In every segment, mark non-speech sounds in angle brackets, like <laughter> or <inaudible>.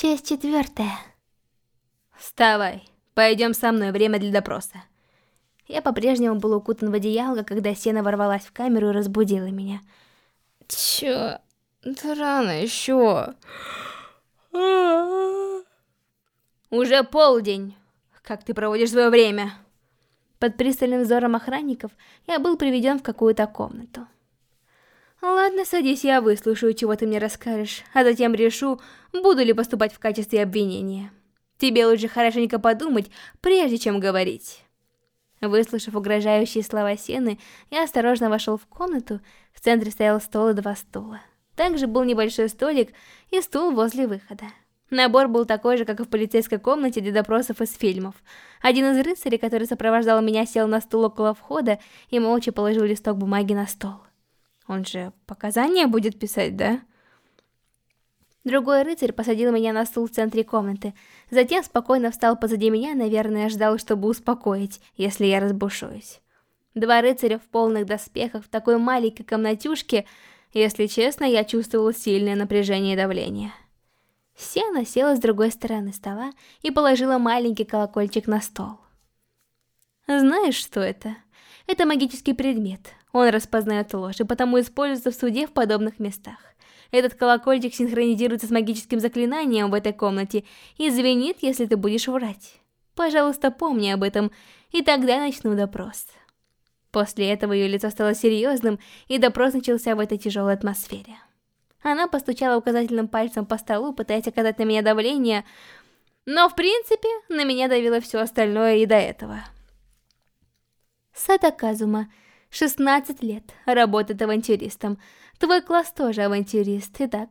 Часть четвертая. Вставай, пойдем со мной, время для допроса. Я по-прежнему был укутан в одеяло, когда Сена ворвалась в камеру и разбудила меня. Чё? Да рано еще. Уже полдень. Как ты проводишь свое время? Под пристальным взором охранников я был приведен в какую-то комнату. Ладно, садись, я выслушаю, чего ты мне расскажешь, а затем решу, буду ли поступать в качестве обвинения. Тебе лучше хорошенько подумать, прежде чем говорить. Выслушав угрожающие слова Сены, я осторожно вошел в комнату, в центре стоял стол и два стула. Также был небольшой столик и стул возле выхода. Набор был такой же, как и в полицейской комнате для допросов из фильмов. Один из рыцарей, который сопровождал меня, сел на стул около входа и молча положил листок бумаги на стол. Он же показания будет писать, да? Другой рыцарь посадил меня на стул в центре комнаты. Затем спокойно встал позади меня, наверное, ждал, чтобы успокоить, если я разбушуюсь. Два рыцаря в полных доспехах в такой маленькой комнатюшке, если честно, я чувствовал сильное напряжение и давление. Сена села с другой стороны стола и положила маленький колокольчик на стол. Знаешь, что это? Это магический предмет. Он распознает ложь и потому используется в суде в подобных местах. Этот колокольчик синхронизируется с магическим заклинанием в этой комнате и звенит, если ты будешь врать. Пожалуйста, помни об этом, и тогда начну допрос. После этого ее лицо стало серьезным, и допрос начался в этой тяжелой атмосфере. Она постучала указательным пальцем по столу, пытаясь оказать на меня давление, но в принципе на меня давило все остальное и до этого. Сатаказума 16 лет, работает авантюристом. Твой класс тоже авантюрист, итак.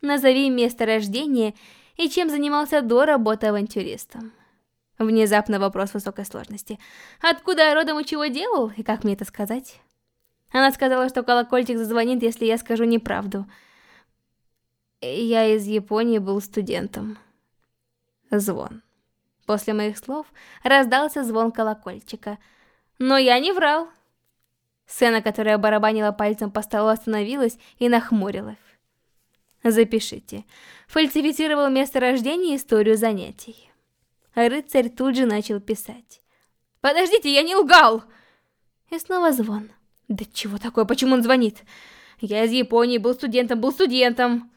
Назови место рождения и чем занимался до работы авантюристом. Внезапно вопрос высокой сложности. Откуда я родом и чего делал, и как мне это сказать? Она сказала, что колокольчик зазвонит, если я скажу неправду. Я из Японии был студентом. Звон. После моих слов раздался звон колокольчика. Но я не врал. Сцена, которая барабанила пальцем по столу, остановилась и нахмурилась. Запишите. Фальсифицировал место рождения и историю занятий. Рыцарь тут же начал писать. «Подождите, я не лгал!» И снова звон. «Да чего такое? Почему он звонит?» «Я из Японии, был студентом, был студентом!»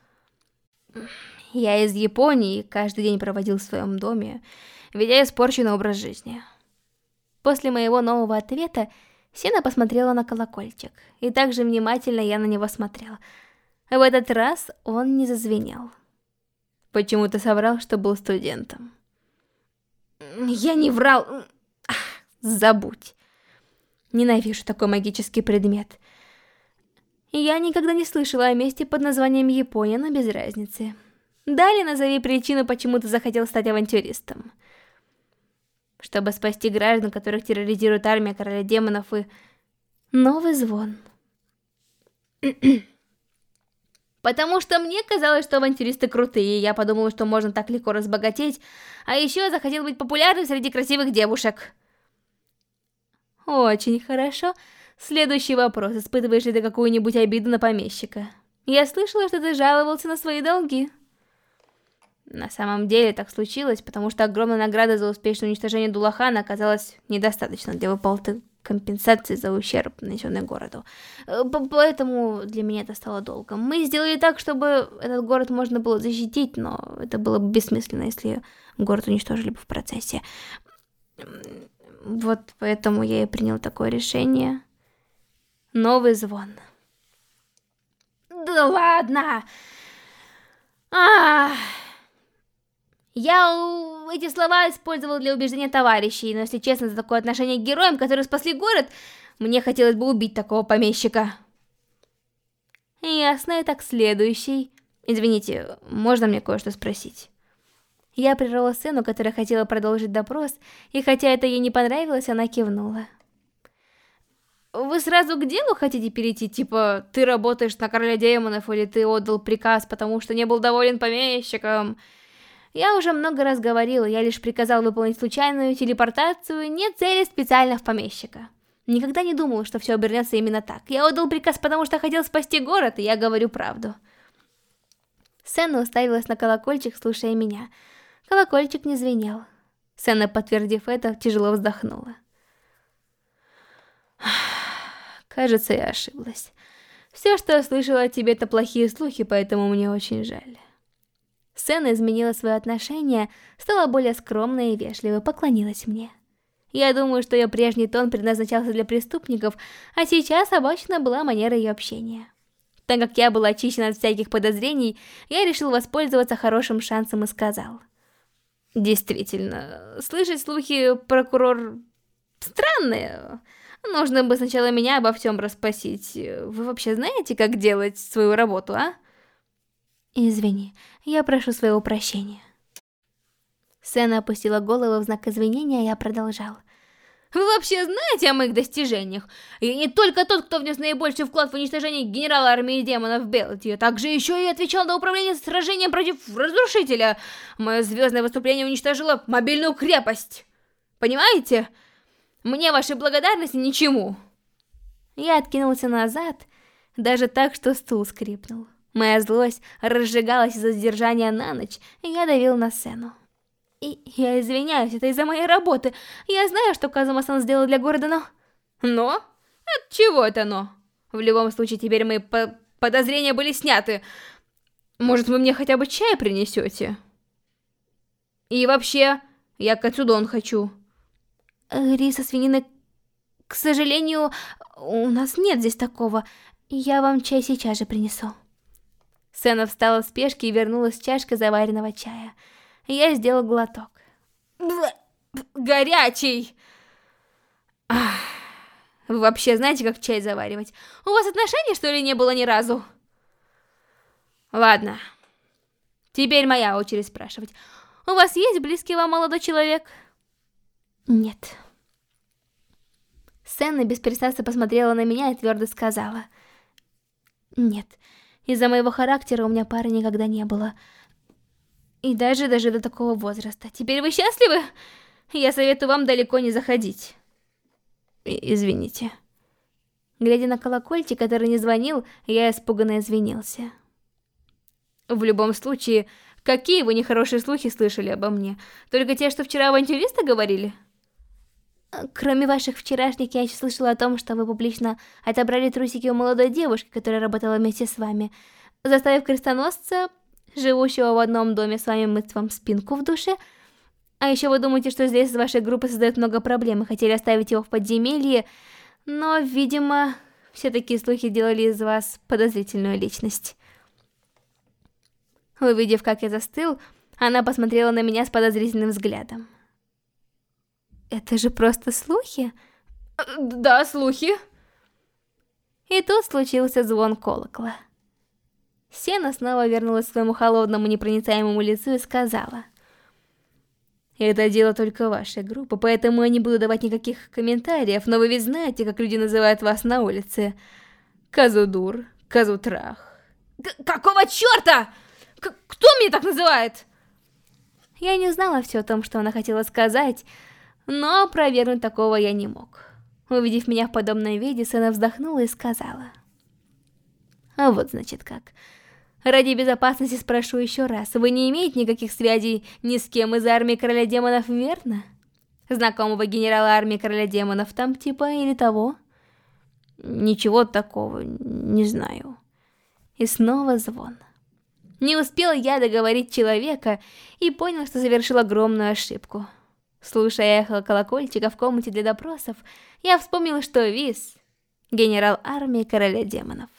«Я из Японии, каждый день проводил в своем доме, ведя испорченный образ жизни». После моего нового ответа Сина посмотрела на колокольчик, и также внимательно я на него смотрела. В этот раз он не зазвенел. Почему ты соврал, что был студентом? Я не врал. Ах, забудь. Ненавижу такой магический предмет. Я никогда не слышала о месте под названием Япония, но без разницы. Далее назови причину, почему ты захотел стать авантюристом чтобы спасти граждан, которых терроризирует армия короля демонов и... Новый звон. <clears throat> Потому что мне казалось, что авантюристы крутые, я подумала, что можно так легко разбогатеть, а еще захотел быть популярным среди красивых девушек. Очень хорошо. Следующий вопрос. Испытываешь ли ты какую-нибудь обиду на помещика? Я слышала, что ты жаловался на свои долги. На самом деле так случилось, потому что огромная награда за успешное уничтожение Дулахана оказалась недостаточно для выплаты компенсации за ущерб, нанесенный городу. Э, поэтому для меня это стало долгом. Мы сделали так, чтобы этот город можно было защитить, но это было бы бессмысленно, если город уничтожили бы в процессе. Вот поэтому я и принял такое решение. Новый звон. Да ладно! Я эти слова использовал для убеждения товарищей, но если честно, за такое отношение к героям, которые спасли город, мне хотелось бы убить такого помещика. Ясно, и так следующий. Извините, можно мне кое-что спросить? Я прервала сцену, которая хотела продолжить допрос, и хотя это ей не понравилось, она кивнула. Вы сразу к делу хотите перейти? Типа, ты работаешь на короля демонов, или ты отдал приказ, потому что не был доволен помещиком? Я уже много раз говорила, я лишь приказал выполнить случайную телепортацию, не цели специально в помещика. Никогда не думал, что все обернется именно так. Я отдал приказ, потому что хотел спасти город, и я говорю правду. Сэна уставилась на колокольчик, слушая меня. Колокольчик не звенел. Сэна, подтвердив это, тяжело вздохнула. <sighs> Кажется, я ошиблась. Все, что я слышала о тебе, это плохие слухи, поэтому мне очень жаль. Сэна изменила свое отношение, стала более скромной и вежливой, поклонилась мне. Я думаю, что ее прежний тон предназначался для преступников, а сейчас обычно была манера ее общения. Так как я была очищена от всяких подозрений, я решил воспользоваться хорошим шансом и сказал. Действительно, слышать слухи прокурор... странные. Нужно бы сначала меня обо всем расспросить. Вы вообще знаете, как делать свою работу, а? Извини, я прошу своего прощения. Сэна опустила голову в знак извинения, а я продолжал. Вы вообще знаете о моих достижениях? Я не только тот, кто внес наибольший вклад в уничтожение генерала армии демонов Белти, я также еще и отвечал на управление сражением против Разрушителя. Мое звездное выступление уничтожило мобильную крепость. Понимаете? Мне вашей благодарности ничему. Я откинулся назад, даже так, что стул скрипнул. Моя злость разжигалась из-за задержания на ночь, и я давил на сцену. И я извиняюсь, это из-за моей работы. Я знаю, что Казума-сан сделал для города, но... Но? От чего это но? В любом случае, теперь мои по подозрения были сняты. Может, вы мне хотя бы чай принесете? И вообще, я кацудон хочу. Рис со свининой... К сожалению, у нас нет здесь такого. Я вам чай сейчас же принесу. Сэна встала в спешке и вернулась с чашкой заваренного чая. Я сделал глоток. Горячий! Ах, вы вообще знаете, как чай заваривать? У вас отношений, что ли, не было ни разу? Ладно. Теперь моя очередь спрашивать. У вас есть близкий вам молодой человек? Нет. Сенна беспрестанно посмотрела на меня и твердо сказала. Нет, из-за моего характера у меня пары никогда не было. И даже даже до такого возраста. Теперь вы счастливы? Я советую вам далеко не заходить. И извините. Глядя на колокольчик, который не звонил, я испуганно извинился. В любом случае, какие вы нехорошие слухи слышали обо мне? Только те, что вчера авантюристы говорили? Кроме ваших вчерашних, я еще слышала о том, что вы публично отобрали трусики у молодой девушки, которая работала вместе с вами, заставив крестоносца живущего в одном доме с вами мыть вам спинку в душе. А еще вы думаете, что здесь из вашей группы создает много проблем и хотели оставить его в подземелье, но, видимо, все такие слухи делали из вас подозрительную личность. Увидев, как я застыл, она посмотрела на меня с подозрительным взглядом. Это же просто слухи? Да, слухи. И тут случился звон колокола. Сена снова вернулась к своему холодному непроницаемому лицу и сказала. Это дело только вашей группы, поэтому я не буду давать никаких комментариев, но вы ведь знаете, как люди называют вас на улице. Казудур, Казутрах. К какого черта? К кто меня так называет? Я не знала все о том, что она хотела сказать, но провернуть такого я не мог. Увидев меня в подобном виде, Сэна вздохнула и сказала. А вот значит как. Ради безопасности спрошу еще раз, вы не имеете никаких связей ни с кем из армии Короля Демонов, верно? Знакомого генерала армии Короля Демонов там типа или того? Ничего такого, не знаю. И снова звон. Не успел я договорить человека и понял, что совершил огромную ошибку. Слушая эхо колокольчика в комнате для допросов, я вспомнил, что Вис — генерал армии Короля Демонов.